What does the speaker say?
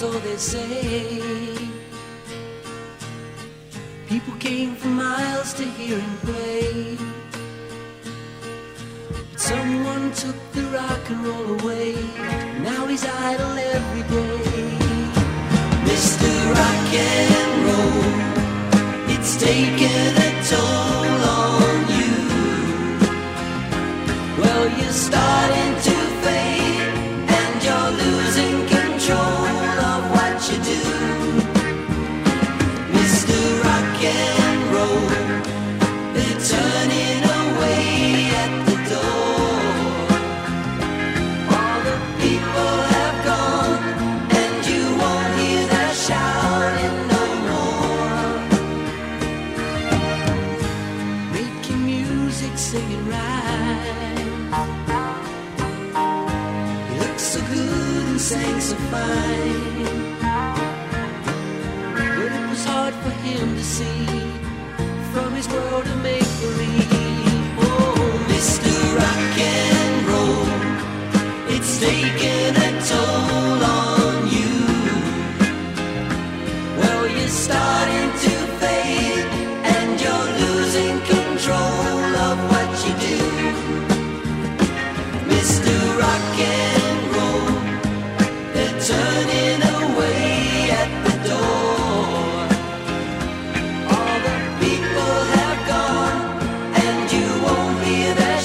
so they say. People came from miles to hear him play. But someone took the rock and roll away. Now he's idle every day. Mr. Rock and Roll, it's taken a toll on you. Well, you're starting to He looked so good and sang so fine. But it was hard for him to see from his world of make believe. Oh, Mr. Rock and Roll, it's taken a toll on you. Well, you're starting to fade and you're losing control.